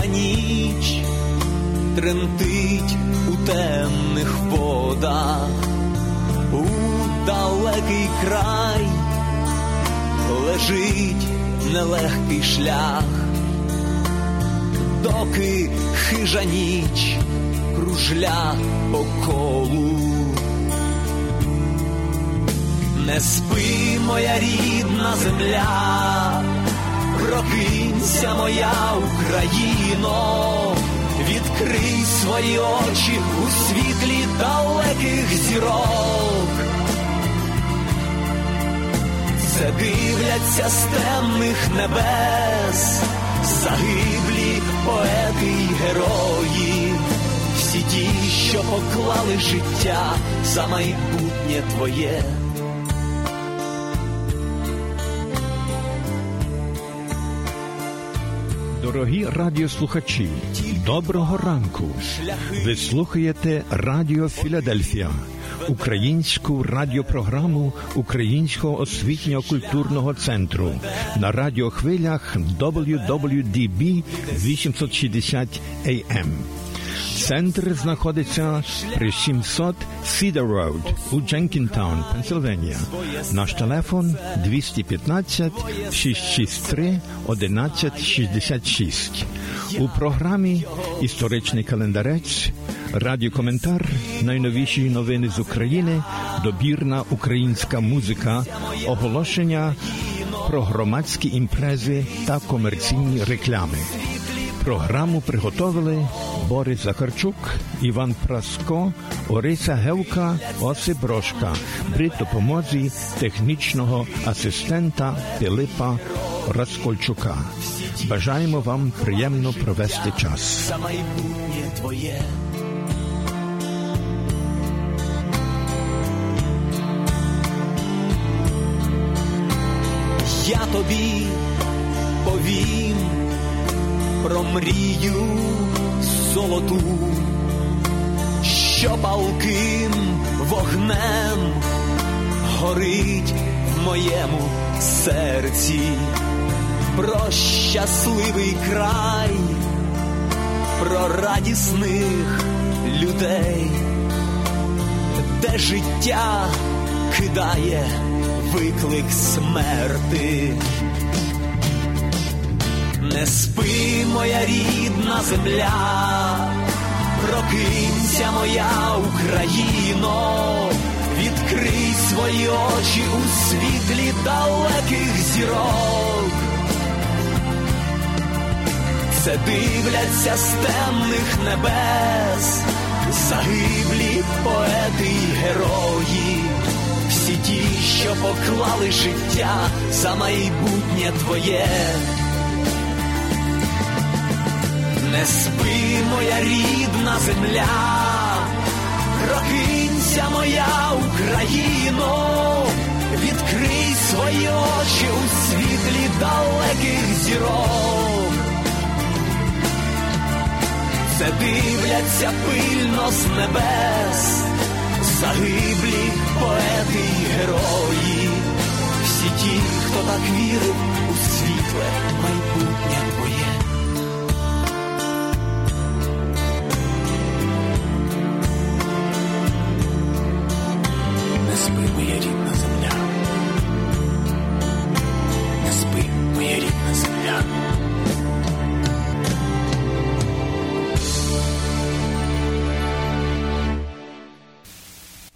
срібляста ніч тремтить у темних водах, у далекий край лежить нелегкий шлях, доки хижа ніч кружля по колу. Не спи, моя рідна земля, прокинься моя Україно, відкрий свої очі у світлі далеких зірок. Це дивляться з темних небес, загиблі поети й герої, всі ті, що поклали життя за майбутнє твоє. Дорогі радіослухачі, доброго ранку. Ви слухаєте Радіо Філадельфія, українську радіопрограму Українського освітньо культурного центру на радіохвилях WWDB 860 AM. Центр знаходиться при 700 Cedar Road у Дженкінтаун, Пенсильванія. Наш телефон 215 663 1166. У програмі Історичний календарець, радіокоментар, найновіші новини з України, добірна українська музика, оголошення про громадські імпрези та комерційні реклами. Програму приготовили Борис Захарчук, Іван Праско, Ориса Гевка, Осип Брошка при допомозі технічного асистента Пилипа Раскольчука. Бажаємо вам приємно провести час. За майбутнє твоє. Я тобі повім про мрію золоту, що палким вогнем горить в моєму серці, про щасливий край, про радісних людей, де життя кидає виклик смерти. Не спи, моя рідна земля, прокинься моя Україно, відкрий свої очі у світлі далеких зірок. Це дивляться з темних небес, загиблі поети й герої, всі ті, що поклали життя за майбутнє твоє. Не спи, моя рідна земля, прокинься моя Україно, відкрий свої очі у світлі далеких зірок. Це дивляться пильно з небес, загиблі поети й герої, всі ті, хто так вірив у світле майбутнє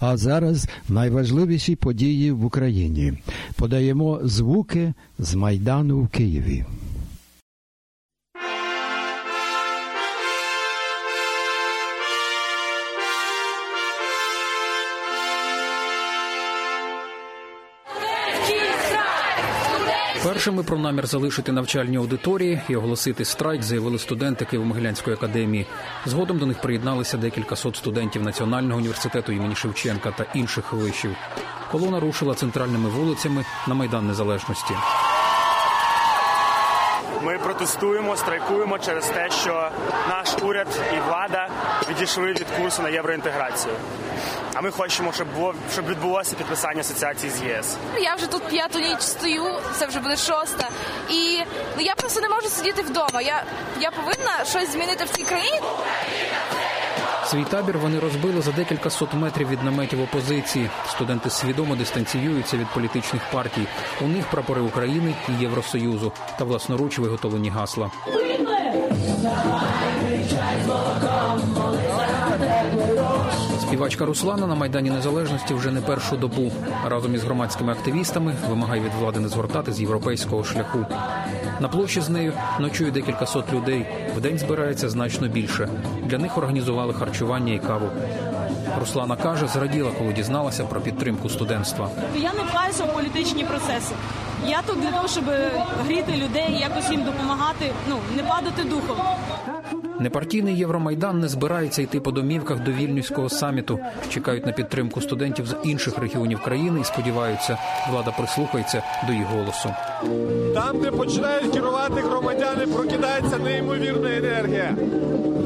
А зараз найважливіші події в Україні. Подаємо звуки з Майдану в Києві. Першими про намір залишити навчальні аудиторії і оголосити страйк заявили студенти Києво-Могилянської академії. Згодом до них приєдналися декілька сот студентів Національного університету імені Шевченка та інших вишів. Колона рушила центральними вулицями на Майдан Незалежності. Протестуємо, страйкуємо через те, що наш уряд і влада відійшли від курсу на євроінтеграцію. А ми хочемо, щоб було щоб відбулося підписання асоціації з ЄС. Я вже тут п'яту ніч стою, це вже буде шоста. І ну я просто не можу сидіти вдома. Я, Я повинна щось змінити в цій країні. Свій табір вони розбили за декілька сот метрів від наметів опозиції. Студенти свідомо дистанціюються від політичних партій. У них прапори України і Євросоюзу та власноруч виготовлені гасла. Співачка Руслана на майдані незалежності вже не першу добу. Разом із громадськими активістами вимагає від влади не згортати з європейського шляху. На площі з нею ночує декілька сот людей. В день збирається значно більше. Для них організували харчування і каву. Руслана каже, зраділа, коли дізналася про підтримку студентства. Я не впаюся в політичні процеси. Я тут для того, щоб гріти людей, якось їм допомагати, ну не падати духом. Непартійний Євромайдан не збирається йти по домівках до вільнюського саміту. Чекають на підтримку студентів з інших регіонів країни і сподіваються, влада прислухається до їх голосу. Там, де починають керувати громадяни, прокидається неймовірна енергія.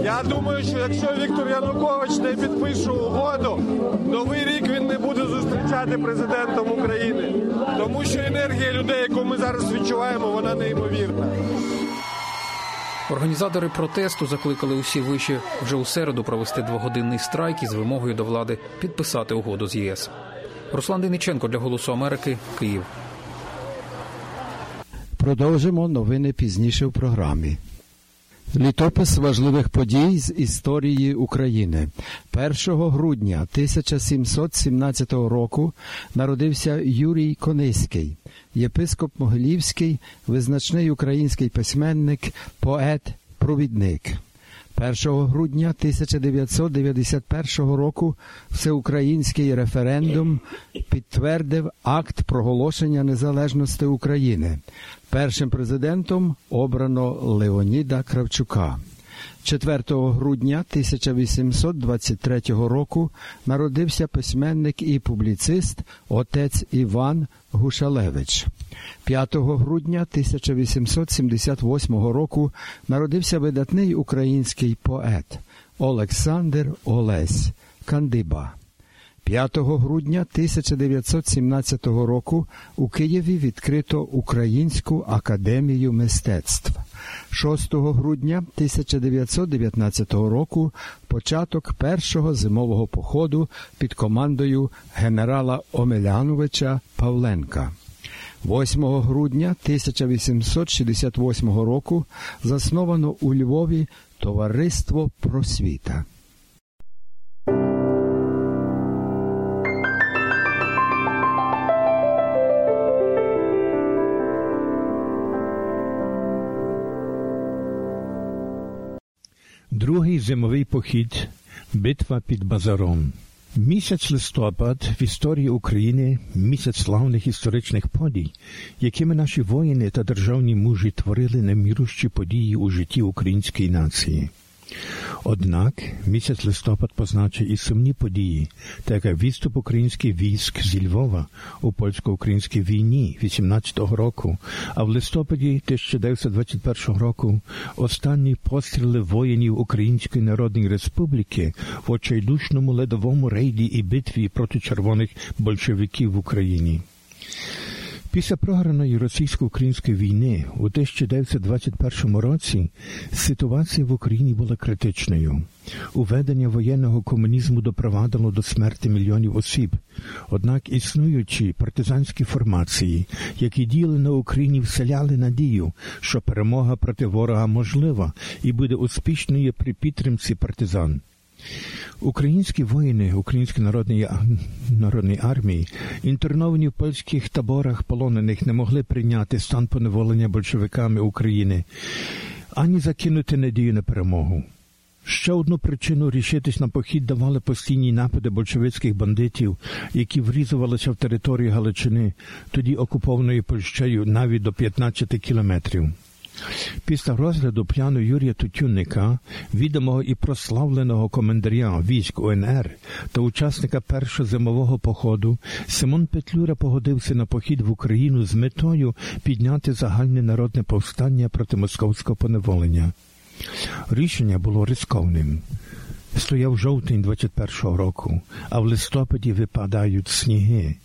Я думаю, що якщо Віктор Янукович не підпише угоду, новий рік він не буде зустрічати президентом України, тому що енергія людей, яку ми зараз відчуваємо, вона неймовірна. Організатори протесту закликали усі виші вже у середу провести двогодинний страйк із вимогою до влади підписати угоду з ЄС. Руслан Дениченко для Голосу Америки, Київ. Продовжимо новини пізніше в програмі. Літопис важливих подій з історії України 1 грудня 1717 року народився Юрій Кониський, єпископ Могилівський, визначний український письменник, поет, провідник. 1 грудня 1991 року всеукраїнський референдум підтвердив акт проголошення незалежності України. Першим президентом обрано Леоніда Кравчука. 4 грудня 1823 року народився письменник і публіцист отець Іван Гушалевич. 5 грудня 1878 року народився видатний український поет Олександр Олесь Кандиба. 5 грудня 1917 року у Києві відкрито Українську академію мистецтв. 6 грудня 1919 року початок першого зимового походу під командою генерала Омеляновича Павленка. 8 грудня 1868 року засновано у Львові Товариство просвіта. Другий зимовий похід Битва під Базаром. Місяць листопад в історії України місяць славних історичних подій, якими наші воїни та державні мужі творили немірущі події у житті української нації. Однак місяць листопад позначив і сумні події, так як відступ українських військ зі Львова у польсько-українській війні 18-го року, а в листопаді 1921 року останні постріли воїнів Української Народної Республіки в очайдушному ледовому рейді і битві проти червоних большевиків в Україні. Після програної російсько-української війни у 1921 році ситуація в Україні була критичною. Уведення воєнного комунізму допровадило до смерті мільйонів осіб. Однак існуючі партизанські формації, які діяли на Україні, вселяли надію, що перемога проти ворога можлива і буде успішною при підтримці партизан. Українські воїни Української народної народної армії, інтерновані в польських таборах полонених, не могли прийняти стан поневолення большевиками України ані закинути надію на перемогу. Ще одну причину рішитись на похід давали постійні напади большевицьких бандитів, які врізувалися в територію Галичини, тоді окупованої Польщею навіть до 15 кілометрів. Після розгляду п'яну Юрія Тутюнника, відомого і прославленого командаря військ УНР та учасника першого зимового походу, Симон Петлюра погодився на похід в Україну з метою підняти загальне народне повстання проти московського поневолення. Рішення було рисковним. Стояв жовтень 21-го року, а в листопаді випадають сніги.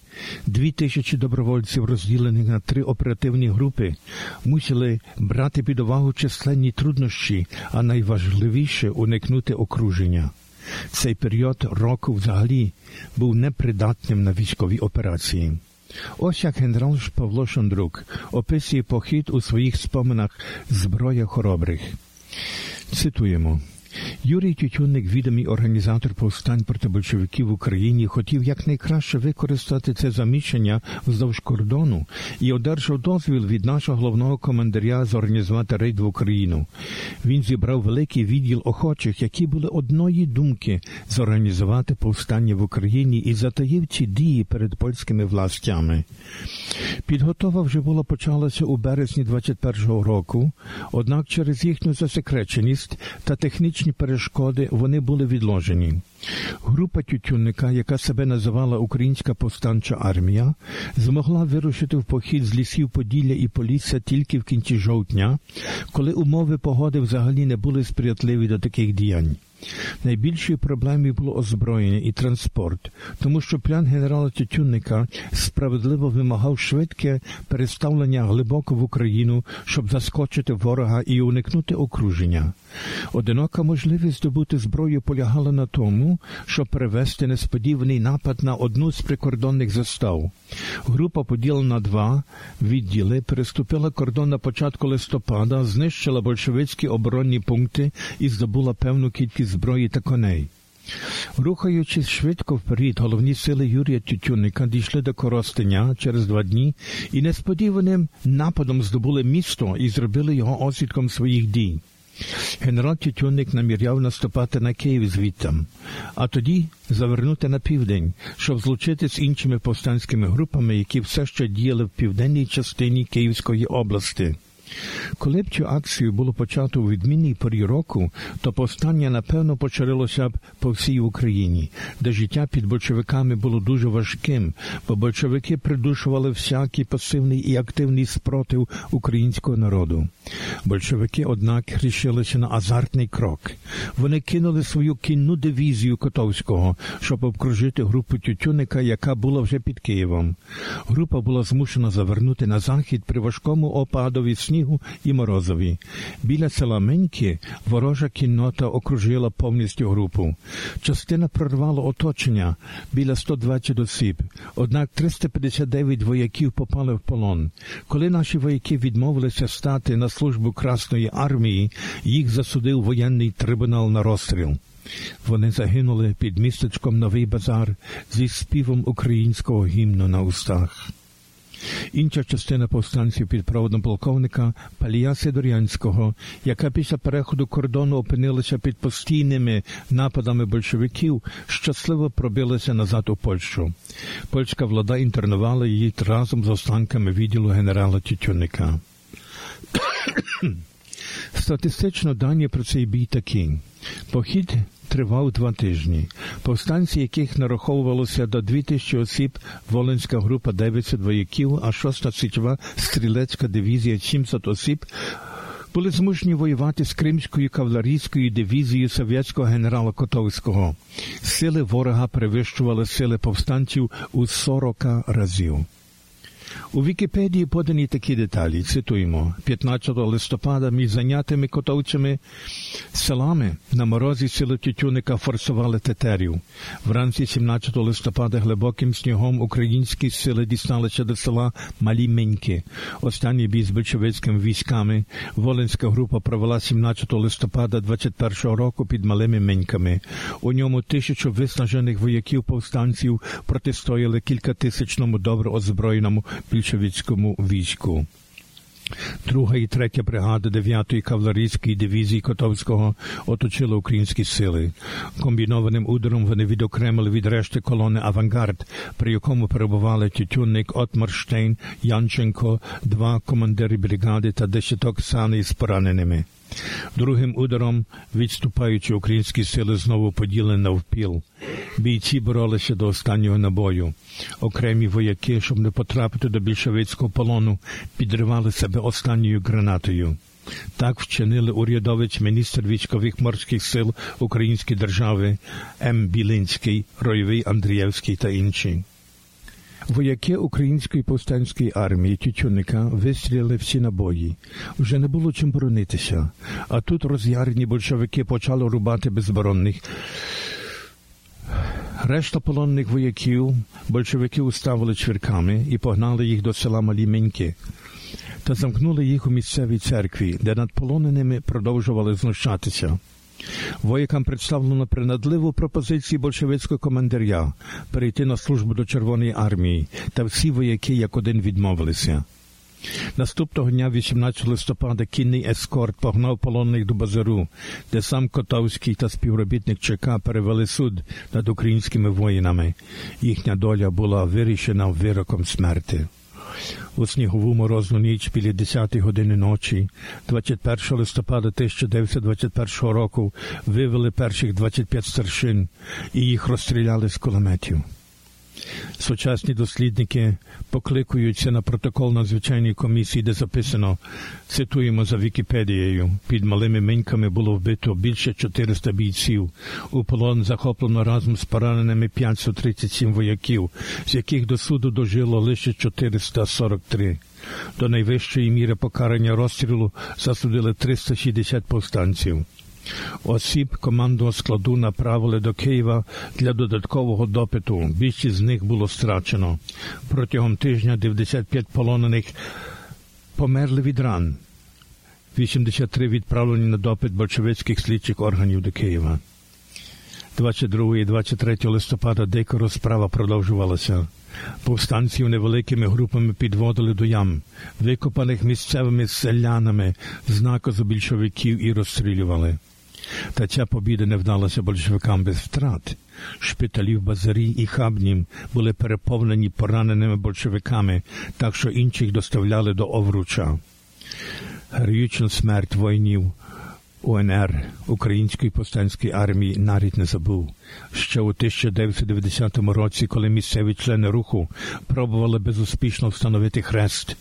Дві тисячі добровольців, розділених на три оперативні групи, мусили брати під увагу численні труднощі, а найважливіше уникнути окруження. Цей період року взагалі був непридатним на військові операції. Ось як генерал Павло Шондрук описує похід у своїх споминах зброя хоробрих. Цитуємо. Юрій Тютюнник, відомий організатор повстань проти большевиків в Україні, хотів якнайкраще використати це заміщення вздовж кордону і одержав дозвіл від нашого головного командаря зорганізувати рейд в Україну. Він зібрав великий відділ охочих, які були одної думки зорганізувати повстання в Україні і затаїв ці дії перед польськими властями. Підготова вже була почалася у березні 21-го року, однак через їхню засекреченість та технічні перешкоди вони були відложені. Група Тютюнника, яка себе називала Українська повстанча армія, змогла вирушити в похід з лісів Поділля і Полісся тільки в кінці жовтня, коли умови погоди взагалі не були сприятливі до таких діянь. Найбільшою проблемою було озброєння і транспорт, тому що план генерала Тютюнника справедливо вимагав швидке переставлення глибоко в Україну, щоб заскочити ворога і уникнути окруження. Одинока можливість здобути зброю полягала на тому, щоб перевести несподіваний напад на одну з прикордонних застав. Група, поділена на два відділи, переступила кордон на початку листопада, знищила большевицькі оборонні пункти і здобула певну кількість зброї та коней. Рухаючись швидко вперед, головні сили Юрія Тютюнника дійшли до Коростеня через два дні і несподіваним нападом здобули місто і зробили його освідком своїх дій. Генерал Тютюнник наміряв наступати на Київ звідтам, а тоді завернути на південь, щоб злучити з іншими повстанськими групами, які все ще діяли в південній частині Київської області. Коли б цю акцію було почато у відмінній порі року, то повстання напевно почалося б по всій Україні, де життя під большевиками було дуже важким, бо большевики придушували всякий пасивний і активний спротив українського народу. Большевики, однак, рішилися на азартний крок. Вони кинули свою кінну дивізію Котовського, щоб обкружити групу Тютюника, яка була вже під Києвом. Група була змушена завернути на захід при важкому опадові снігу і морозові. Біля села Меньки ворожа кіннота окружила повністю групу. Частина прорвала оточення біля 120 осіб, однак 359 вояків попали в полон. Коли наші вояки відмовилися стати на службу Красної армії, їх засудив воєнний трибунал на розстріл. Вони загинули під містечком Новий Базар зі співом українського гімну на устах. Інша частина повстанців під проводом полковника Палія Сидорянського, яка після переходу кордону опинилася під постійними нападами большевиків, щасливо пробилася назад у Польщу. Польська влада інтернувала її разом з останками відділу генерала Тютюника. Статистично дані про цей бій такі. Похід тривав два тижні. Повстанці, яких нараховувалося до 2000 осіб, Волинська група 900 вояків, а 6-та січова стрілецька дивізія 700 осіб, були змушені воювати з Кримською кавалерійською дивізією совєтського генерала Котовського. Сили ворога перевищували сили повстанців у 40 разів. У Вікіпедії подані такі деталі. Цитуємо 15 листопада між зайнятими котовцями селами на морозі сили Тютюника форсували тетерів. Вранці 17 листопада глибоким снігом українські сили дісталися до села Малі Меньки. Останній бій з большевицькими військами Волинська група провела 17 листопада 21 року під Малими Меньками. У ньому тисячу виснажених вояків повстанців протистояли кількатисячному добре озброєному більшовицькому війську. Друга і третя бригади 9-ї кавалерійської дивізії Котовського оточили українські сили. Комбінованим ударом вони відокремили від решти колони Авангард, при якому перебували Тютюнник, Отмарштейн, Янченко, два командири бригади та десяток саней з пораненими. Другим ударом відступаючи українські сили знову поділені навпіл. Бійці боролися до останнього набою. Окремі вояки, щоб не потрапити до більшовицького полону, підривали себе останньою гранатою. Так вчинили урядовець міністр військових морських сил Української держави М. Білинський, Ройовий Андрієвський та інші. Вояки української повстанської армії Тютюнника вистріли всі набої. Вже не було чим боронитися, а тут роз'ярені большевики почали рубати безборонних. Решта полонних вояків большевики уставили чвірками і погнали їх до села Малі Меньки та замкнули їх у місцевій церкві, де над полоненими продовжували знущатися. Воякам представлено принадливу пропозицію большевицького командиря перейти на службу до Червоної армії, та всі вояки як один відмовилися. Наступного дня, 18 листопада, кінний ескорт погнав полонних до базару, де сам Котовський та співробітник ЧК перевели суд над українськими воїнами. Їхня доля була вирішена вироком смерти. У снігову морозну ніч біля 10 години ночі, 21 листопада 1921 року, вивели перших 25 старшин і їх розстріляли з кулеметів. Сучасні дослідники покликуються на протокол надзвичайної комісії, де записано, цитуємо за Вікіпедією, під малими миньками було вбито більше 400 бійців. У полон захоплено разом з пораненими 537 вояків, з яких до суду дожило лише 443. До найвищої міри покарання розстрілу засудили 360 повстанців. Осіб командного складу направили до Києва для додаткового допиту. Більшість з них було страчено. Протягом тижня 95 полонених померли від ран. 83 відправлені на допит большевицьких слідчих органів до Києва. 22 і 23 листопада дика розправа продовжувалася. Повстанців невеликими групами підводили до ям, викопаних місцевими селянами з наказу більшовиків і розстрілювали. Та ця побіда не вдалася большевикам без втрат. Шпиталі в базарі і хабнім були переповнені пораненими большевиками, так що інших доставляли до Овруча. Героїчну смерть воїнів УНР Української повстанської армії навіть не забув. Ще у 1990 році, коли місцеві члени руху пробували безуспішно встановити хрест,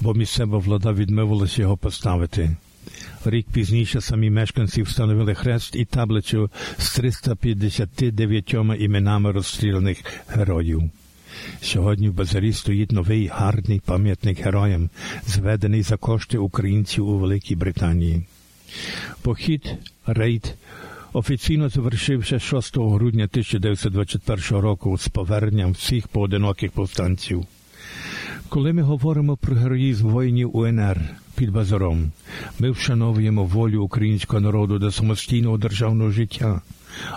бо місцева влада відмовилася його поставити. Рік пізніше самі мешканці встановили хрест і таблицю з 359 іменами розстріляних героїв. Сьогодні в базарі стоїть новий гарний пам'ятник героям, зведений за кошти українців у Великій Британії. Похід рейд офіційно завершився 6 грудня 1921 року з поверненням всіх поодиноких повстанців. Коли ми говоримо про героїзм воїнів УНР під базаром, ми вшановуємо волю українського народу до самостійного державного життя,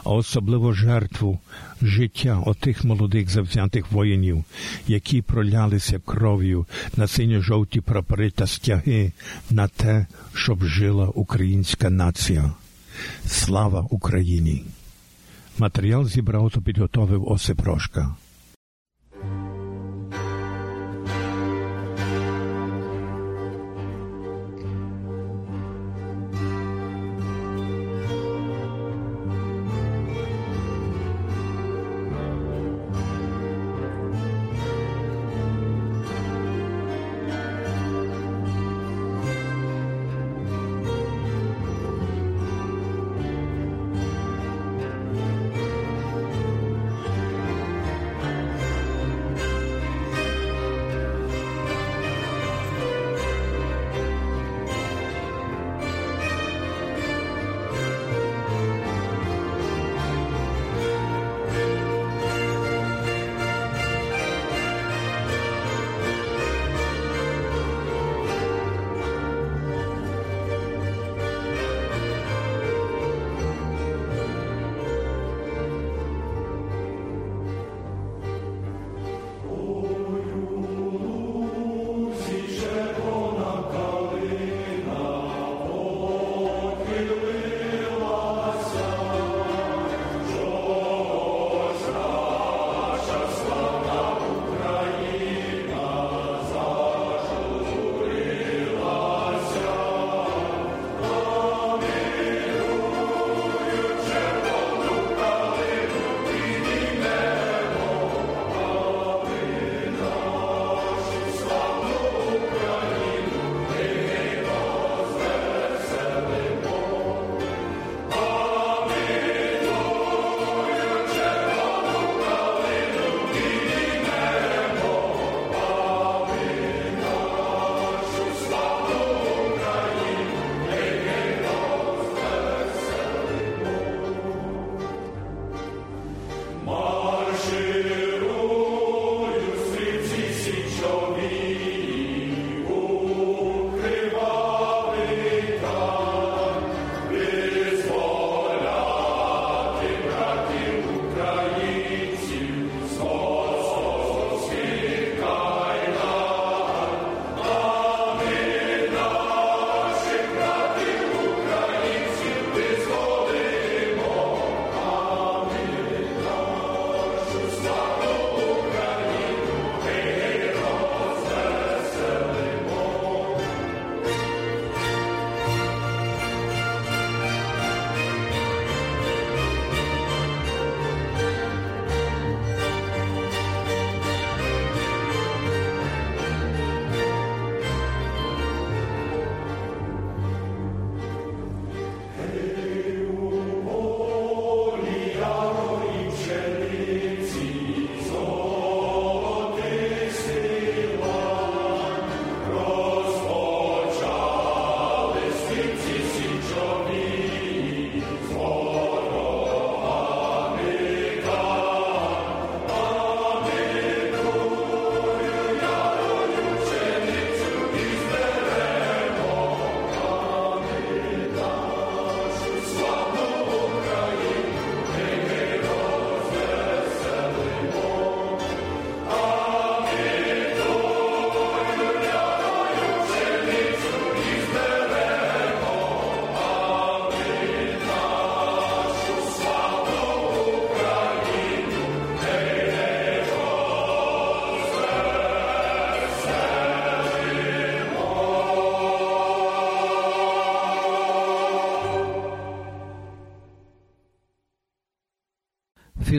а особливо жертву життя отих молодих завзятих воїнів, які пролялися кров'ю на синьо-жовті прапори та стяги на те, щоб жила українська нація. Слава Україні! Матеріал зібрав та підготовив Осип Рошка.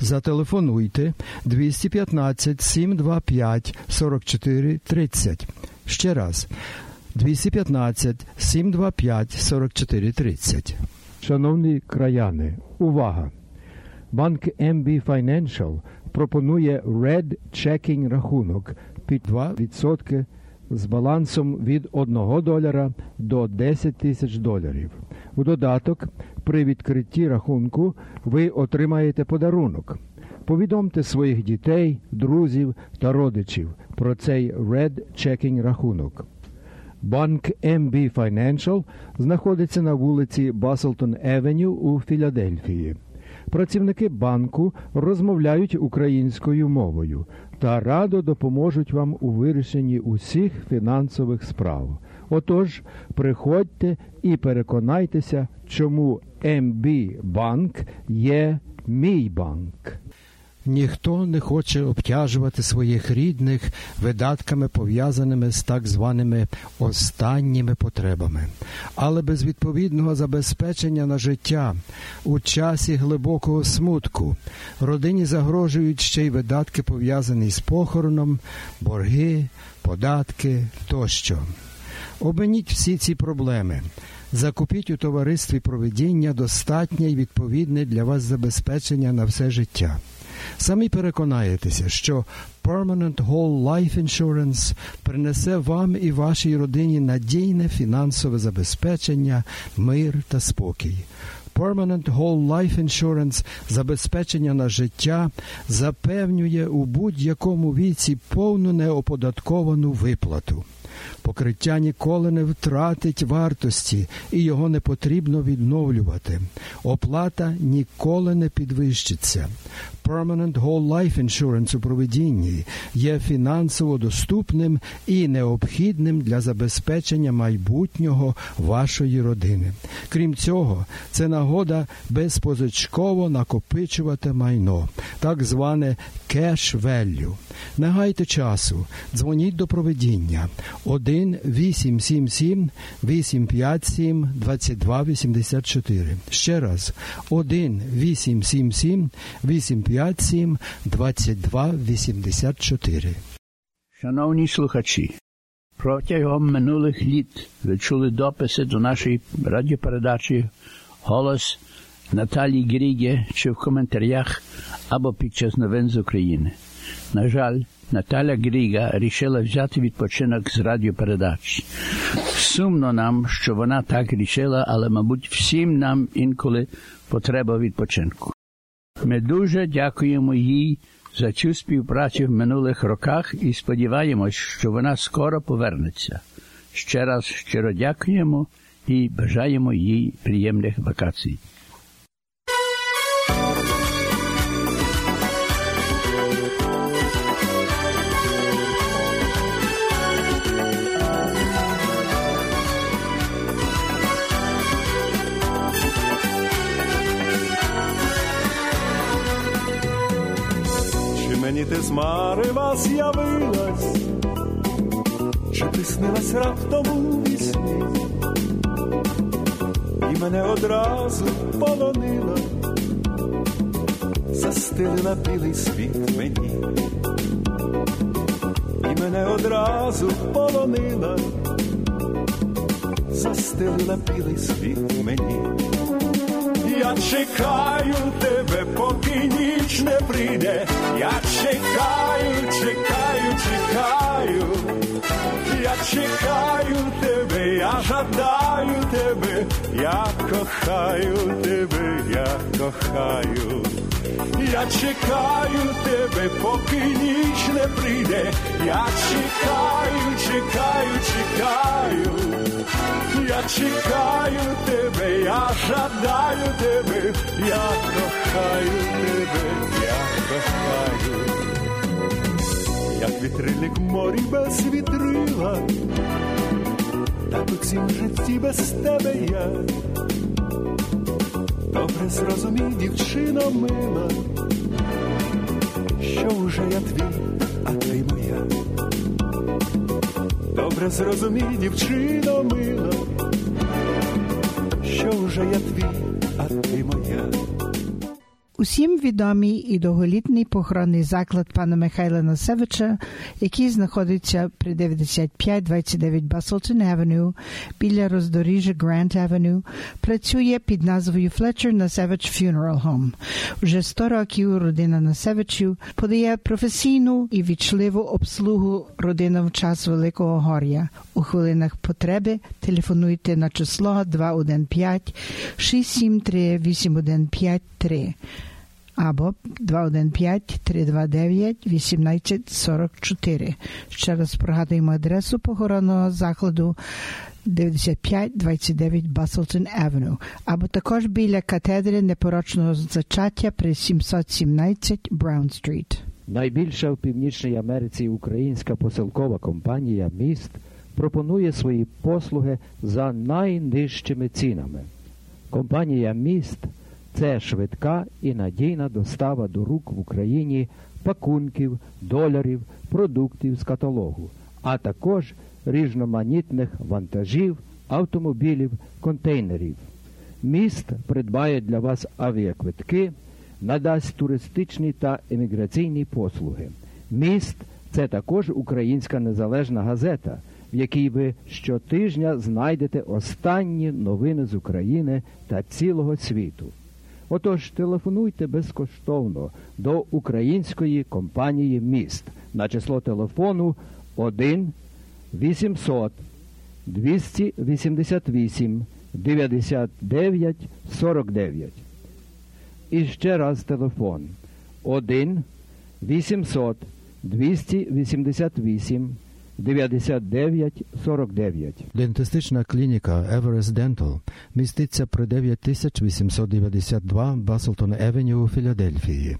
зателефонуйте 215 725 44 30. Ще раз 215 725 44 30. Шановні краяни, увага! Банк MB Financial пропонує Red Checking рахунок під 2% з балансом від 1 долара до 10 тисяч доларів. У додаток, при відкритті рахунку ви отримаєте подарунок. Повідомте своїх дітей, друзів та родичів про цей Red Checking рахунок. Банк MB Financial знаходиться на вулиці Баслтон Евеню у Філадельфії. Працівники банку розмовляють українською мовою та радо допоможуть вам у вирішенні усіх фінансових справ. Отож, приходьте і переконайтеся, чому МБ банк є мій банк. Ніхто не хоче обтяжувати своїх рідних видатками, пов'язаними з так званими останніми потребами, але без відповідного забезпечення на життя у часі глибокого смутку родині загрожують ще й видатки, пов'язані з похороном, борги, податки тощо. Обменіть всі ці проблеми. Закупіть у товаристві проведіння достатнє і відповідне для вас забезпечення на все життя. Самі переконаєтеся, що Permanent Whole Life Insurance принесе вам і вашій родині надійне фінансове забезпечення, мир та спокій. Permanent Whole Life Insurance забезпечення на життя запевнює у будь-якому віці повну неоподатковану виплату. Покриття ніколи не втратить вартості і його не потрібно відновлювати. Оплата ніколи не підвищиться. Permanent Whole Life Insurance у проведінні є фінансово доступним і необхідним для забезпечення майбутнього вашої родини. Крім цього, це нагода безпозичково накопичувати майно, так зване cash value. Не гайте часу, дзвоніть до проведіння 1 877 857 2284. Ще раз 1 877 857 2284. Шановні слухачі, протягом минулих літ ви чули дописи до нашої радіопередачі Голос Наталії Гріге чи в коментарях або під час новин з України. На жаль, Наталя Гріга рішила взяти відпочинок з радіопередач. Сумно нам, що вона так рішила, але, мабуть, всім нам інколи потреба відпочинку. Ми дуже дякуємо їй за цю співпрацю в минулих роках і сподіваємось, що вона скоро повернеться. Ще раз щиро дякуємо і бажаємо їй приємних вакацій. Мені ти з марева з'явилась, чи ти снилась раптом у вісні, і мене одразу полонила, застелила білий світ мені, і мене одразу полонила, застелила білий світ мені. Чекаю тебе, поки ніч не прийде. Я чекаю, чекаю, чекаю. Я чекаю тебе, я жадаю тебе, я кохаю тебе, я кохаю. Я чекаю тебе, поки ніч не прийде. Я чекаю, чекаю, чекаю. Я чекаю тебе, я жадаю тебе, я кохаю тебе, я кохаю, як вітрильник в морі без вітрила, так у цім житті без тебе я. Добре зрозумій, дівчино мила, що вже я твій, а ти моя. Добре зрозумій, дівчино мила, що вже я твій, а ти моя. Усім відомий і довголітний похоронний заклад пана Михайла Насевича, який знаходиться при 9529 Баслтон Авеню біля роздоріжжя Грант Авеню, працює під назвою Fletcher Насевич Funeral Home. Уже 100 років родина Насевичів подає професійну і вічливу обслугу родинам в час Великого Гор'я. У хвилинах потреби телефонуйте на число 215 673 8153 або 215-329-1844. Ще раз пригадуємо адресу похоронного закладу 9529 Баслтон Авеню, або також біля катедри непорочного зачаття при 717 Браун Стріт. Найбільша в Північній Америці українська посилкова компанія Міст пропонує свої послуги за найнижчими цінами. Компанія Міст це швидка і надійна достава до рук в Україні пакунків, доларів, продуктів з каталогу, а також різноманітних вантажів, автомобілів, контейнерів. Міст придбає для вас авіаквитки, надасть туристичні та еміграційні послуги. Міст це також українська незалежна газета, в якій ви щотижня знайдете останні новини з України та цілого світу. Отож, телефонуйте безкоштовно до української компанії Міст на число телефону 1 800 288 99 49. І ще раз телефон 1 800 288 9949. Дентистична клініка Everest Dental міститься при 9892 Баслтон Евеню у Філадельфії.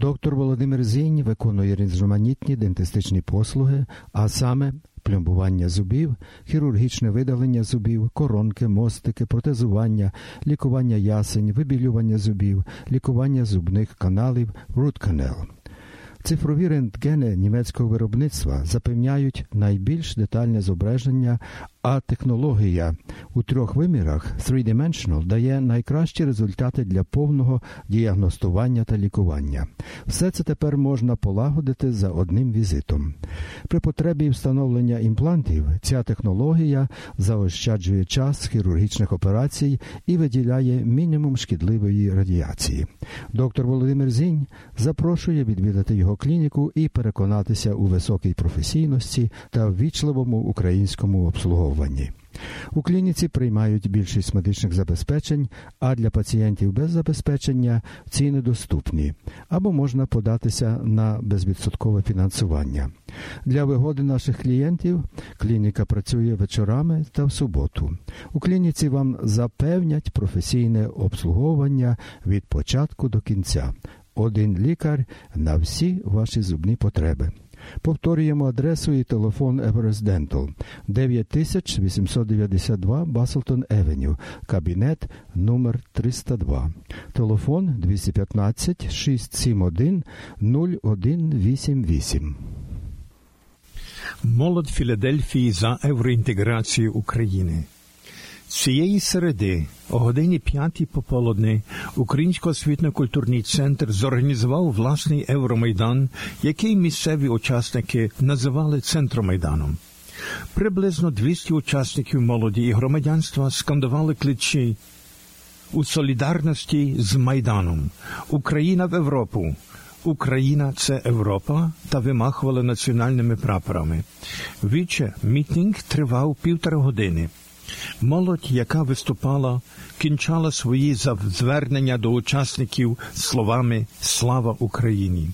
Доктор Володимир Зінь виконує різноманітні дентистичні послуги, а саме пломбування зубів, хірургічне видалення зубів, коронки, мостики, протезування, лікування ясень, вибілювання зубів, лікування зубних каналів, root canal. Цифрові рентгени німецького виробництва запевняють найбільш детальне зображення, а технологія у трьох вимірах 3-dimensional дає найкращі результати для повного діагностування та лікування. Все це тепер можна полагодити за одним візитом. При потребі встановлення імплантів ця технологія заощаджує час хірургічних операцій і виділяє мінімум шкідливої радіації. Доктор Володимир Зінь запрошує відвідати його клініку і переконатися у високій професійності та ввічливому українському обслуговуванні. У клініці приймають більшість медичних забезпечень, а для пацієнтів без забезпечення ціни доступні, або можна податися на безвідсоткове фінансування. Для вигоди наших клієнтів клініка працює вечорами та в суботу. У клініці вам запевнять професійне обслуговування від початку до кінця. Один лікар на всі ваші зубні потреби. Повторюємо адресу і телефон Everest Dental 9892 Баслтон Евеню, кабінет номер 302 телефон 215 671 0188. Молод Філадельфії за євроінтеграцію України. Цієї середи, о годині п'ятій пополудни, Українсько освітньо-культурний центр зорганізував власний Евромайдан, який місцеві учасники називали Центромайданом. Приблизно 200 учасників молоді і громадянства скандували кличі у солідарності з Майданом Україна в Європу. Україна це Європа та вимахували національними прапорами. Віче мітинг тривав півтора години. Молодь, яка виступала, кінчала свої звернення до учасників словами Слава Україні.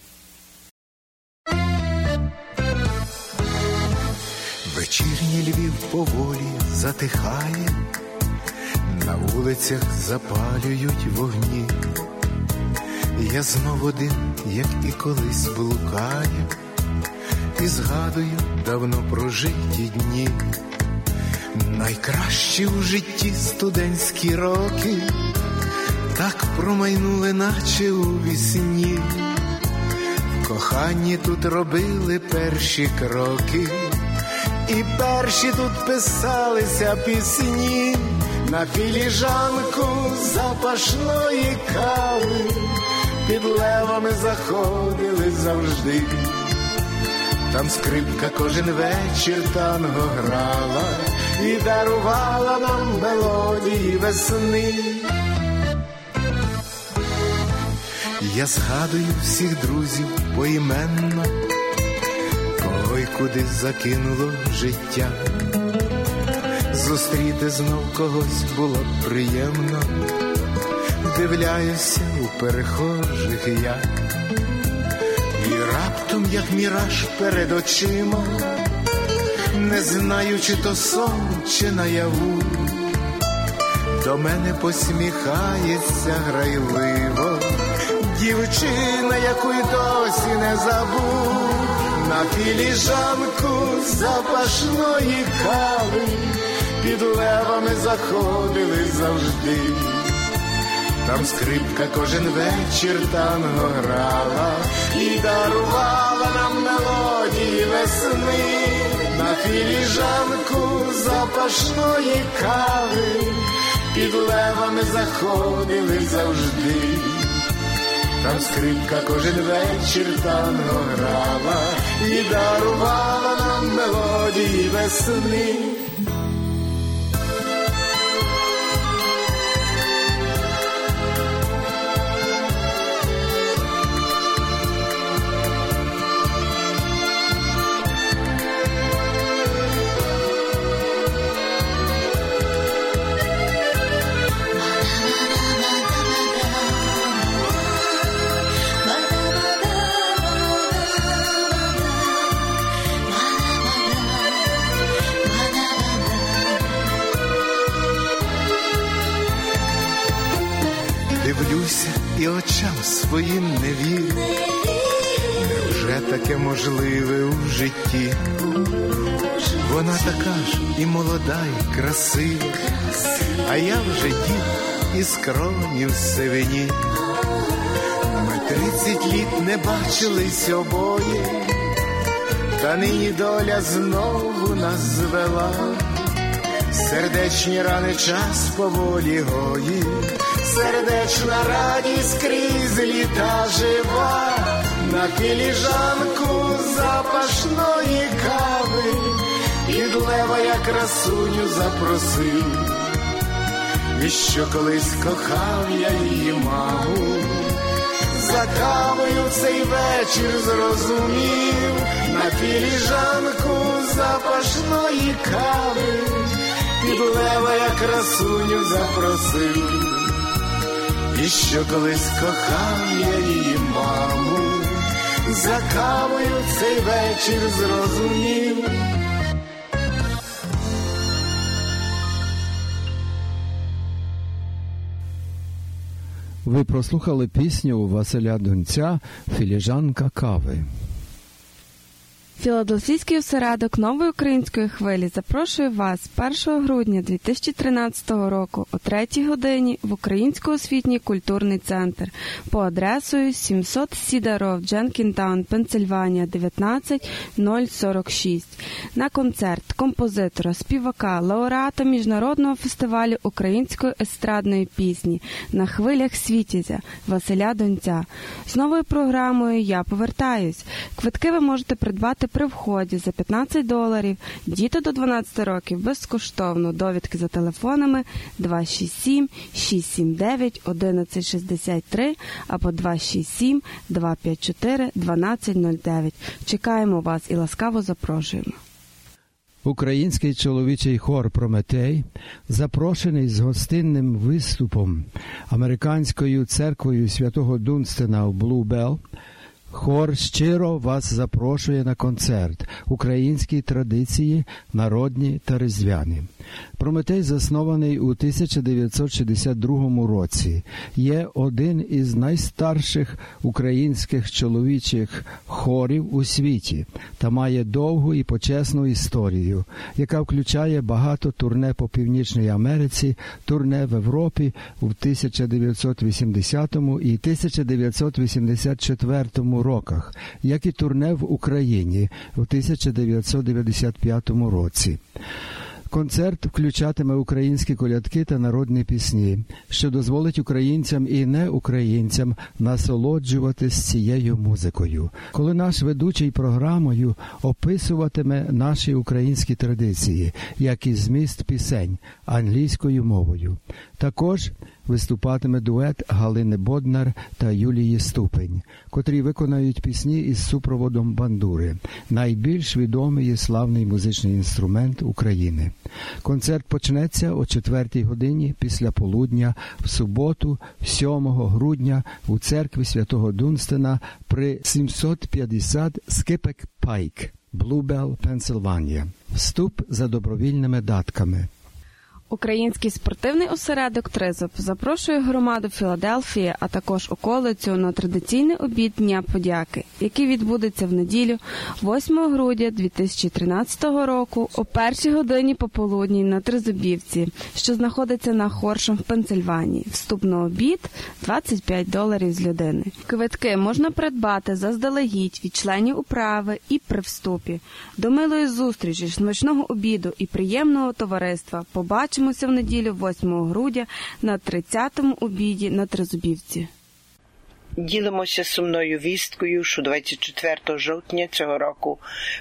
Вечірній Львів поволі затихає, на вулицях запалюють вогні. Я знов один, як і колись блукаю, і згадую давно прожиті дні. Найкращі у житті студентські роки, так промайнули, наче у вісні. В коханні тут робили перші кроки, і перші тут писалися пісні. На філіжанку запашної кави, під левами заходили завжди. Там скрипка кожен вечір танго грала і дарувала нам мелодії весни. Я згадую всіх друзів поіменно, кого й куди закинуло життя. Зустріти знов когось було приємно, дивляюся у перехожих я, і раптом, як міраж перед очима не знаю, чи то сон, чи наяву, до мене посміхається грайливо, дівчина, яку й досі не забув, на філіжанку запашної кави, під левами заходили завжди. Там скрипка кожен вечір танго грала. І дарувала нам мелодії весни на філіжанку запашної кави, під левами заходили завжди, там скрипка кожен вечір танго грала і дарувала нам мелодії весни. Таке можливе у житті? Вона така ж і молода, і красива, а я вже дід і скромні в сивині. Ми тридцять літ не бачились обоє, та нині доля знову нас звела. Сердечні рани час поволі гої, сердечна радість крізь літа жива, на філіжанку запашної кави, під лева я красуню запросив, і що колись кохав я її маму, за кавою цей вечір зрозумів, на філіжанку запашної кави. Під лева я красуню запросив, і що колись кохав я її маму, за кавою цей вечір зрозумів. Ви прослухали пісню Василя Дунця Філіжанка кави. Філадельфійський осередок нової української хвилі запрошує вас 1 грудня 2013 року о 3 годині в Українсько-освітній культурний центр по адресою 700 Сідаров, Дженкінтаун, Пенсильванія, 19046 на концерт композитора, співака, лауреата міжнародного фестивалю української естрадної пісні на хвилях Світязя Василя Донця. З новою програмою Я повертаюсь. Квитки ви можете придбати при вході за 15 доларів, діти до 12 років безкоштовно. Довідки за телефонами 267 679 1163 або 267 254 1209. Чекаємо вас і ласкаво запрошуємо. Український чоловічий хор Прометей, запрошений з гостинним виступом американською церквою святого Дунстена в Блубел, Хор щиро вас запрошує на концерт українські традиції, народні та різдвяні. Прометей заснований у 1962 році. Є один із найстарших українських чоловічих хорів у світі та має довгу і почесну історію, яка включає багато турне по Північній Америці, турне в Європі у 1980 і 1984 роках, як і турне в Україні у 1995 році. Концерт включатиме українські колядки та народні пісні, що дозволить українцям і неукраїнцям насолоджуватись цією музикою, коли наш ведучий програмою описуватиме наші українські традиції, як і зміст пісень англійською мовою. Також виступатиме дует Галини Боднар та Юлії Ступень, котрі виконають пісні із супроводом бандури, найбільш відомий і славний музичний інструмент України. Концерт почнеться о 4 годині після полудня в суботу, 7 грудня, у церкві святого Дунстена при 750 Скипек Пайк, Блубел, Пенсильванія. Вступ за добровільними датками. Український спортивний осередок Тризоп запрошує громаду Філадельфії, а також околицю на традиційний обід Дня подяки, який відбудеться в неділю, 8 грудня 2013 року, о першій годині пополудні на Тризубівці, що знаходиться на Хоршем в Пенсильванії. Вступ на обід 25 доларів з людини. Квитки можна придбати заздалегідь від членів управи і при вступі. До милої зустрічі, смачного обіду і приємного товариства. Побачимо Побачимося в неділю 8 грудня на 30-му обіді на Тризубівці. Ділимося сумною вісткою, що 24 жовтня цього року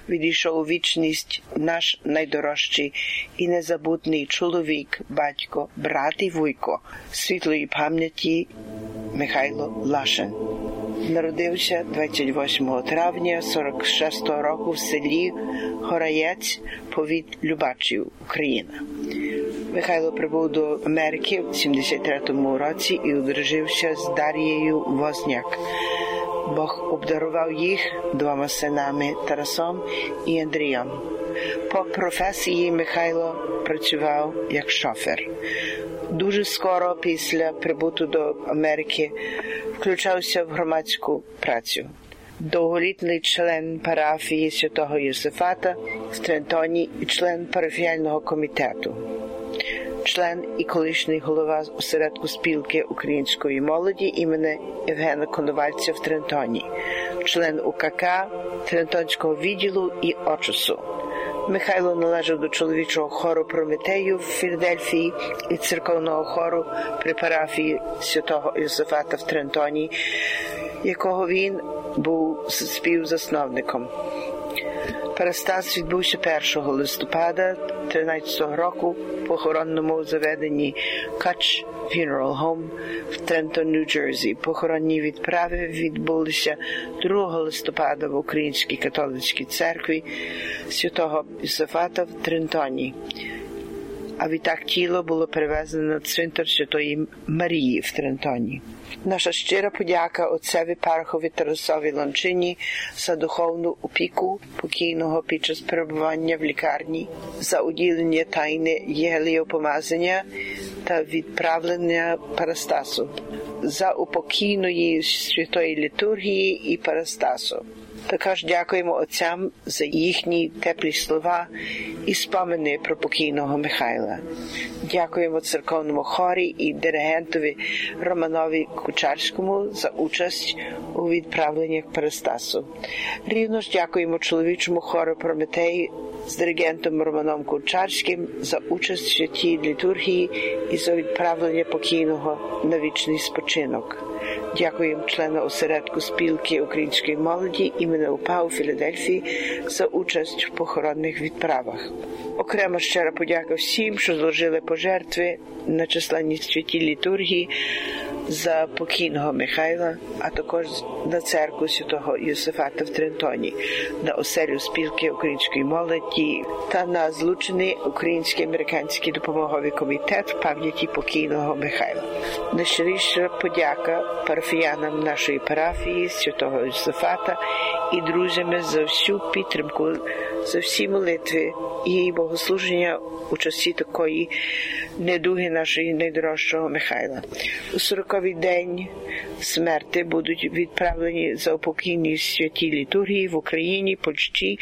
відійшов у вічність наш найдорожчий і незабутний чоловік, батько, брат і вуйко світлої пам'яті Михайло Лашин. Народився 28 травня 46 року в селі Гораєць, повіт Любачів, Україна. Михайло прибув до Америки в 73-му році і одружився з Дарією Возняк. Бог обдарував їх двома синами Тарасом і Андрієм. По професії Михайло працював як шофер. Дуже скоро після прибуту до Америки включався в громадську працю. Довголітний член парафії святого Йосифата в Трентоні і член парафіального комітету член і колишній голова осередку спілки української молоді імені Євгена Коновальця в Трентоні, член УКК Трентонського відділу і Очусу. Михайло належав до чоловічого хору Прометею в Філадельфії і церковного хору при парафії святого Йосифата в Трентоні, якого він був співзасновником. Перестаз відбувся 1 листопада 13 року в похоронному заведенні Кач Funeral Home в Трентон, Нью-Джерсі. Похоронні відправи відбулися 2 листопада в Українській католицькій церкві святого Ісофата в Трентоні. А відтак тіло було перевезено на цвинтар Святої Марії в Трентоні. Наша щира подяка отцеві Пархові Тарасові Ланчині за духовну опіку покійного під час перебування в лікарні, за уділення тайни єліопомазання та відправлення парастасу, за упокійної святої літургії і парастасу Також дякуємо отцям за їхні теплі слова і спомини про покійного Михайла. Дякуємо церковному хорі і диригентові Романові Кучарському за участь у відправленнях Перестасу. Рівно ж дякуємо чоловічому хору Прометей з диригентом Романом Кучарським за участь в святій літургії і за відправлення покійного на вічний спочинок. Дякуємо члену осередку спілки української молоді імені УПА у Філадельфії за участь в похоронних відправах. Окремо щира подяка всім, що зложили пожертви на численні святі літургії за покійного Михайла, а також на церкву святого Йосифата в Трентоні, на оселю спілки української молоді та на злучений український американський допомоговий комітет в пам'яті покійного Михайла. Найщиріша подяка парафіянам нашої парафії, святого Йосифата і друзями за всю підтримку, за всі молитви і богослуження у часі такої недуги нашої найдорожчого Михайла. У сороковий день смерти будуть відправлені за упокійні святі літургії в Україні, Польщі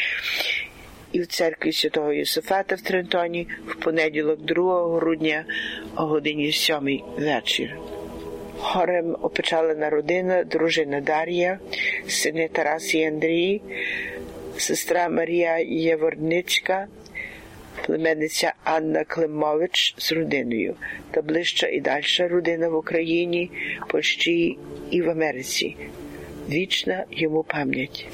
і в церкві святого Йосифата в Трентоні в понеділок, 2 грудня о годині 7 вечір. Горем опечалена родина, дружина Дар'я, сини Тарас і Андрій, сестра Марія Єворницька, племенниця Анна Климович з родиною та ближча і дальша родина в Україні, Польщі і в Америці. Вічна йому пам'ять.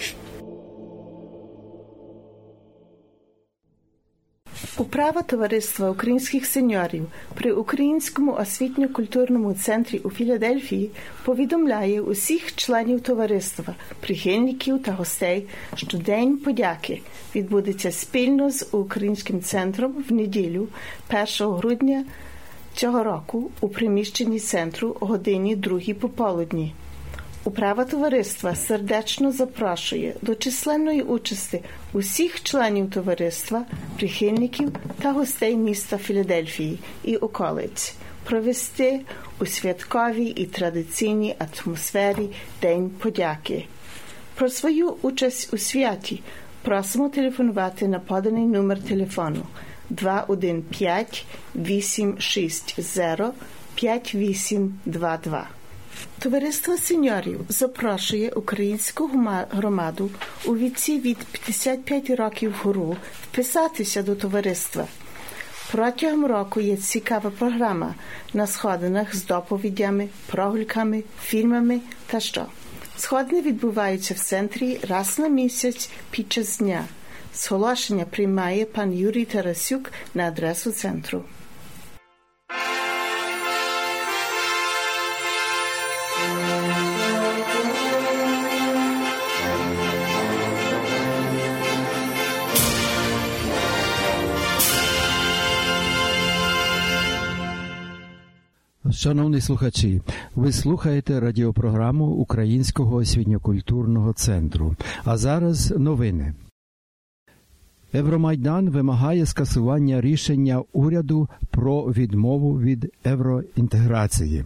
Управа Товариства українських сеньорів при Українському освітньо-культурному центрі у Філадельфії повідомляє усіх членів товариства, прихильників та гостей, що День подяки відбудеться спільно з Українським центром в неділю 1 грудня цього року у приміщенні центру годині 2 пополудні. Управа товариства сердечно запрошує до численної участі усіх членів товариства, прихильників та гостей міста Філадельфії і околиць провести у святковій і традиційній атмосфері День подяки. Про свою участь у святі просимо телефонувати на поданий номер телефону 215 860 5822. Товариство сеньорів запрошує українську громаду у віці від 55 років вгору вписатися до товариства. Протягом року є цікава програма на сходинах з доповідями, прогульками, фільмами та що. Сходини відбуваються в центрі раз на місяць під час дня. Зголошення приймає пан Юрій Тарасюк на адресу центру. Шановні слухачі, ви слухаєте радіопрограму Українського освітньокультурного центру. А зараз новини. Евромайдан вимагає скасування рішення уряду про відмову від євроінтеграції.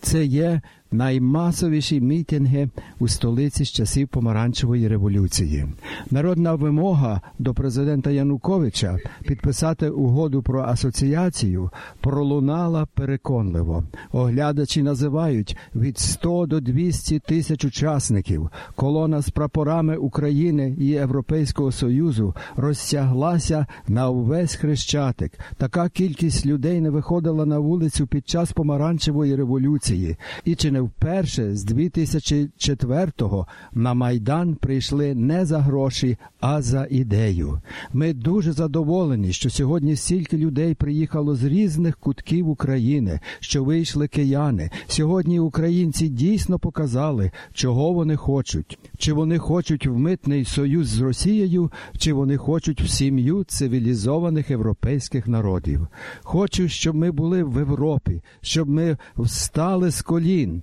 Це є наймасовіші мітинги у столиці з часів помаранчевої революції. Народна вимога до президента Януковича підписати угоду про асоціацію пролунала переконливо. Оглядачі називають від 100 до 200 тисяч учасників. Колона з прапорами України і Європейського союзу розтяглася на увесь хрещатик. Така кількість людей не виходила на вулицю під час помаранчевої революції. І чи не вперше з 2004-го на Майдан прийшли не за гроші, а за ідею. Ми дуже задоволені, що сьогодні стільки людей приїхало з різних кутків України, що вийшли кияни. Сьогодні українці дійсно показали, чого вони хочуть. Чи вони хочуть в митний союз з Росією, чи вони хочуть в сім'ю цивілізованих європейських народів. Хочу, щоб ми були в Європі, щоб ми встали з колін,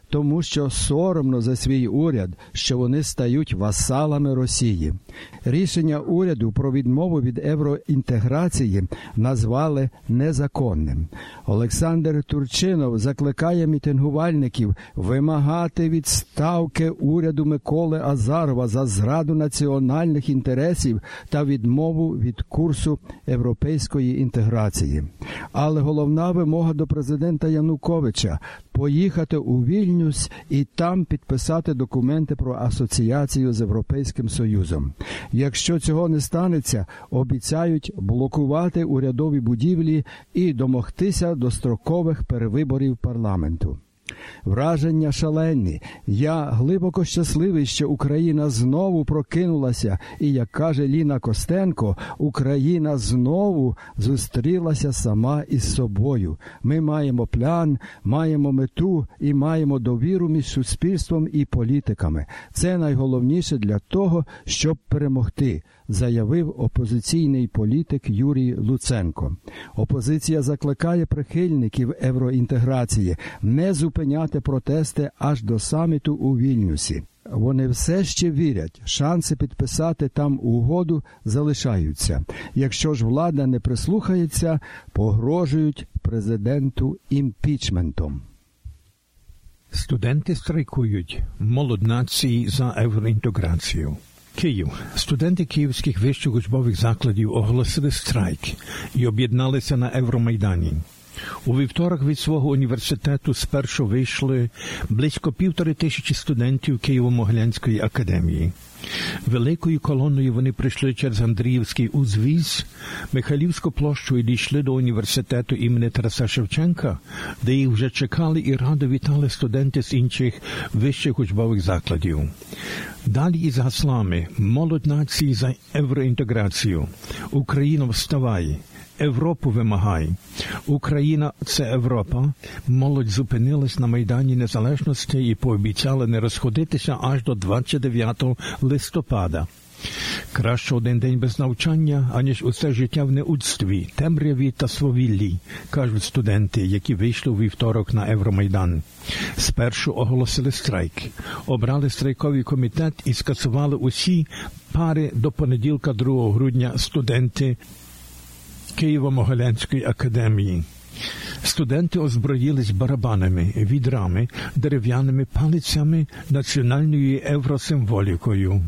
тому що соромно за свій уряд, що вони стають васалами Росії. Рішення уряду про відмову від євроінтеграції назвали незаконним. Олександр Турчинов закликає мітингувальників вимагати відставки уряду Миколи Азарова за зраду національних інтересів та відмову від курсу європейської інтеграції. Але головна вимога до президента Януковича поїхати у Вільнюс і там підписати документи про асоціацію з Європейським Союзом. Якщо цього не станеться, обіцяють блокувати урядові будівлі і домогтися дострокових перевиборів парламенту. Враження шаленні. Я глибоко щасливий, що Україна знову прокинулася, і, як каже Ліна Костенко, Україна знову зустрілася сама із собою. Ми маємо план, маємо мету і маємо довіру між суспільством і політиками. Це найголовніше для того, щоб перемогти заявив опозиційний політик Юрій Луценко. Опозиція закликає прихильників євроінтеграції не зупиняти протести аж до саміту у Вільнюсі. Вони все ще вірять, шанси підписати там угоду залишаються. Якщо ж влада не прислухається, погрожують президенту імпічментом. Студенти страйкують молод нації за євроінтеграцію. Київ. Студенти київських вищих учбових закладів оголосили страйк і об'єдналися на Евромайдані. У вівторок від свого університету спершу вийшли близько півтори тисячі студентів Києво-Могилянської академії. Великою колоною вони прийшли через Андріївський узвіз, Михайлівську площу і дійшли до університету імені Тараса Шевченка, де їх вже чекали і радо вітали студенти з інших вищих учбових закладів. Далі із гаслами молодь нації за євроінтеграцію, Україна вставай, Європу вимагай. Україна це Європа. Молодь зупинилась на Майдані Незалежності і пообіцяла не розходитися аж до 29 листопада. Краще один день без навчання, аніж усе життя в неудстві, темряві та свавіллі, кажуть студенти, які вийшли у вівторок на Евромайдан. Спершу оголосили страйк, обрали страйковий комітет і скасували усі пари до понеділка 2 грудня студенти Києво-Могилянської академії. Студенти озброїлись барабанами, відрами, дерев'яними палицями, національною євросимволікою.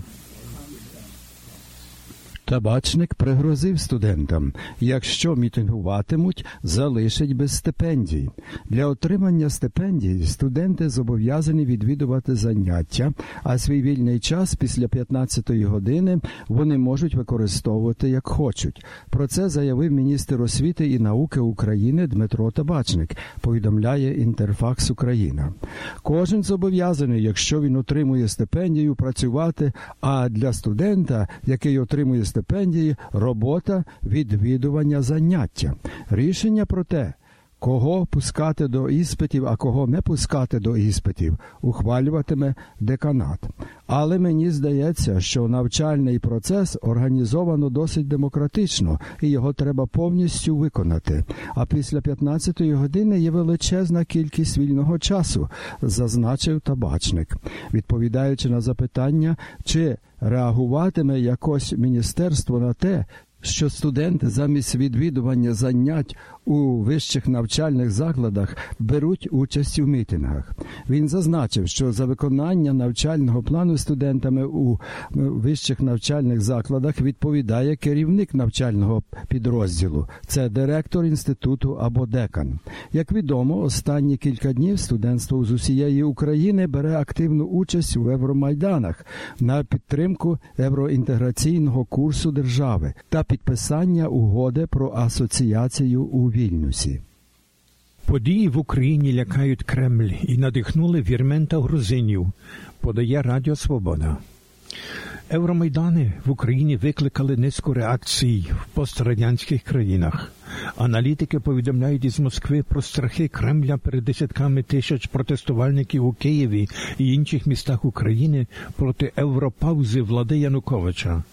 Табачник пригрозив студентам, якщо мітингуватимуть, залишить без стипендій. Для отримання стипендій студенти зобов'язані відвідувати заняття, а свій вільний час після 15-ї години вони можуть використовувати як хочуть. Про це заявив міністр освіти і науки України Дмитро Табачник. Повідомляє Інтерфакс Україна. Кожен зобов'язаний, якщо він отримує стипендію, працювати. А для студента, який отримує стипендію, стипендії, робота, відвідування заняття. Рішення про те, кого пускати до іспитів, а кого не пускати до іспитів, ухвалюватиме деканат. Але мені здається, що навчальний процес організовано досить демократично, і його треба повністю виконати. А після 15-ї години є величезна кількість вільного часу, зазначив табачник, відповідаючи на запитання, чи реагуватиме якось міністерство на те, що студенти замість відвідування занять у вищих навчальних закладах беруть участь у мітингах. Він зазначив, що за виконання навчального плану студентами у вищих навчальних закладах відповідає керівник навчального підрозділу, це директор інституту або декан. Як відомо, останні кілька днів студентство з усієї України бере активну участь у Евромайданах на підтримку євроінтеграційного курсу держави та підписання угоди про асоціацію у Вільнюсі. Події в Україні лякають Кремль і надихнули вірмен та грузинів, подає Радіо Свобода. Евромайдани в Україні викликали низку реакцій в пострадянських країнах. Аналітики повідомляють із Москви про страхи Кремля перед десятками тисяч протестувальників у Києві і інших містах України проти Европаузи влади Януковича.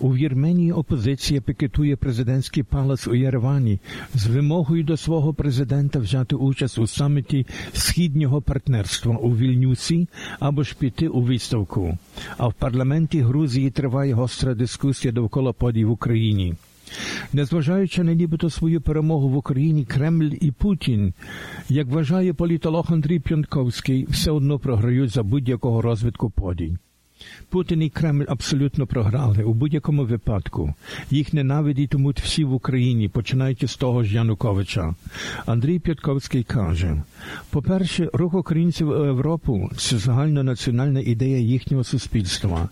У Вірменії опозиція пікетує президентський палац у Єревані з вимогою до свого президента взяти участь у саміті східнього партнерства у Вільнюсі або ж піти у виставку. А в парламенті Грузії триває гостра дискусія довкола подій в Україні. Незважаючи на нібито свою перемогу в Україні, Кремль і Путін, як вважає політолог Андрій П'янковський, все одно програють за будь-якого розвитку подій. Путін і Кремль абсолютно програли у будь-якому випадку. Їх ненавидітимуть всі в Україні, починаючи з того ж Януковича. Андрій П'ятковський каже: по-перше, рух українців у Європу це загальнонаціональна ідея їхнього суспільства.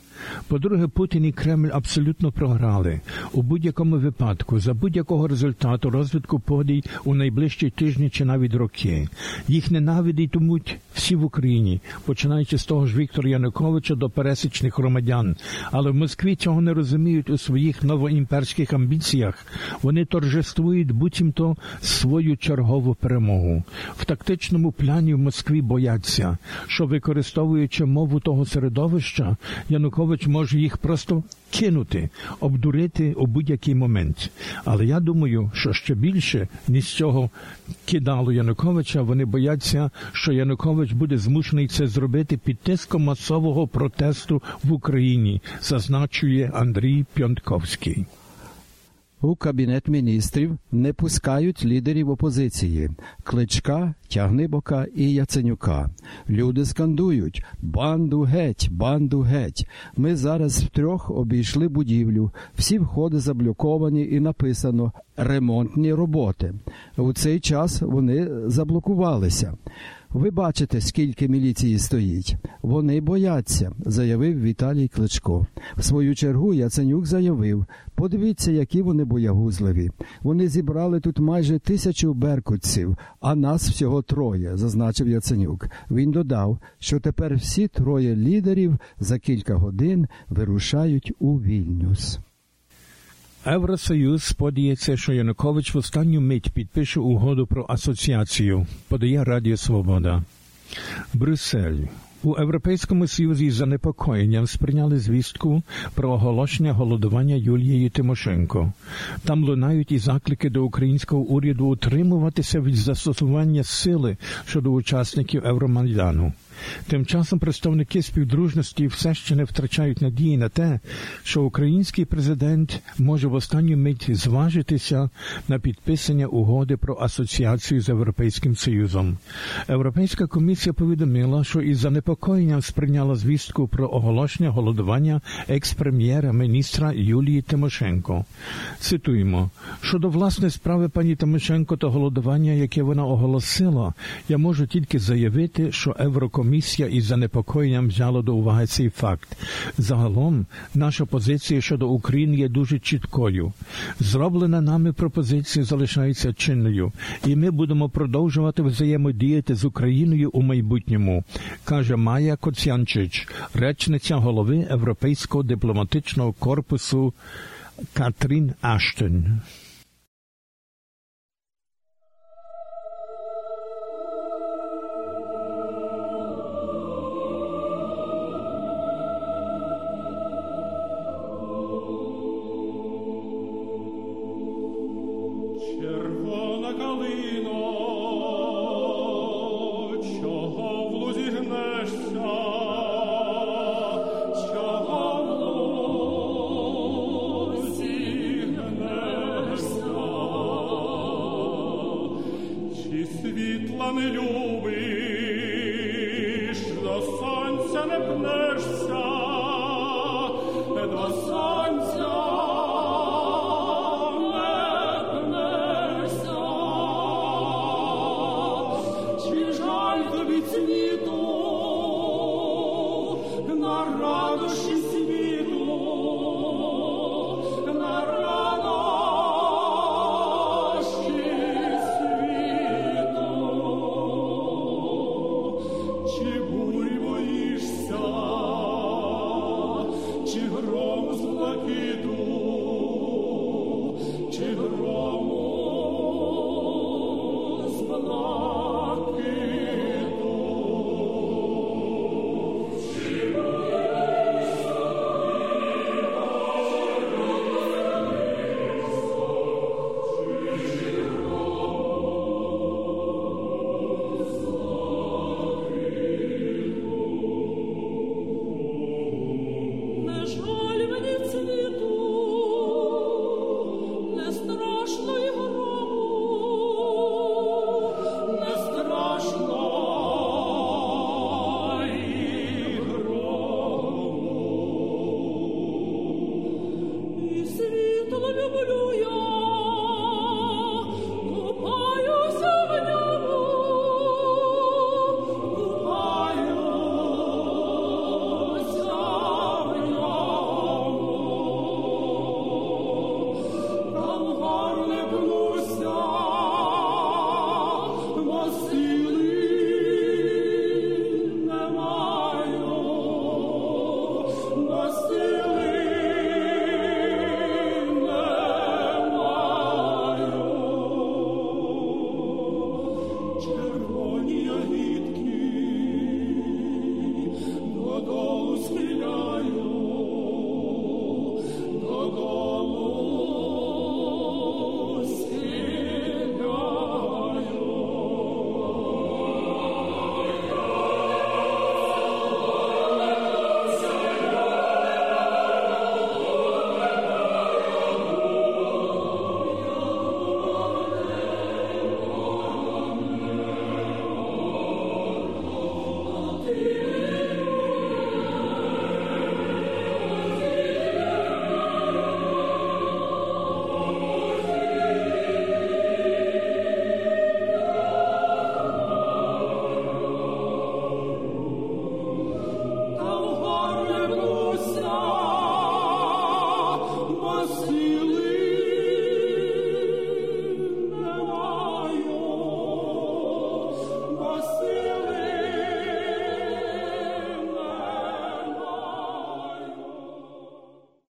По-друге, Путін і Кремль абсолютно програли у будь-якому випадку за будь-якого результату розвитку подій у найближчі тижні чи навіть роки. Їх ненавидітимуть всі в Україні, починаючи з того ж Віктора Януковича до пересічних громадян. Але в Москві цього не розуміють у своїх новоімперських амбіціях. Вони торжествують буцімто свою чергову перемогу. В тактичному плані в Москві бояться, що використовуючи мову того середовища, Янукович може їх просто кинути, обдурити у будь-який момент. Але я думаю, що ще більше ніж цього кидало Януковича, вони бояться, що Янукович буде змушений це зробити під тиском масового протесту в Україні, зазначує Андрій Пьонтковський. У кабінет міністрів не пускають лідерів опозиції Кличка, Тягнибока і Яценюка. Люди скандують банду геть, банду геть. Ми зараз втрьох обійшли будівлю, всі входи заблоковані і написано ремонтні роботи. У цей час вони заблокувалися. Ви бачите, скільки міліції стоїть. Вони бояться, заявив Віталій Кличко. В свою чергу Яценюк заявив: подивіться, які вони боягузливі. Вони зібрали тут майже тисячу беркутців, а нас всього троє, зазначив Яценюк. Він додав, що тепер всі троє лідерів за кілька годин вирушають у Вільнюс. Євросоюз сподівається, що Янукович в останню мить підпише угоду про асоціацію, подає Радіо Свобода. Брюссель. У Європейському Союзі з занепокоєнням сприйняли звістку про оголошення голодування Юлією Тимошенко. Там лунають і заклики до українського уряду утримуватися від застосування сили щодо учасників Евромайдану. Тим часом представники співдружності все ще не втрачають надії на те, що український президент може в останню мить зважитися на підписання угоди про асоціацію з Європейським Союзом. Європейська комісія повідомила, що із занепокоєнням сприйняла звістку про оголошення голодування екс-прем'єра міністра Юлії Тимошенко. Цитуємо щодо власної справи пані Тимошенко та голодування, яке вона оголосила, я можу тільки заявити, що Еврокомісія комісія із занепокоєнням взяла до уваги цей факт. Загалом, наша позиція щодо України є дуже чіткою. Зроблена нами пропозиція залишається чинною, і ми будемо продовжувати взаємодіяти з Україною у майбутньому, каже Майя Коцянчич, речниця голови Європейського дипломатичного корпусу Катрін Аштен.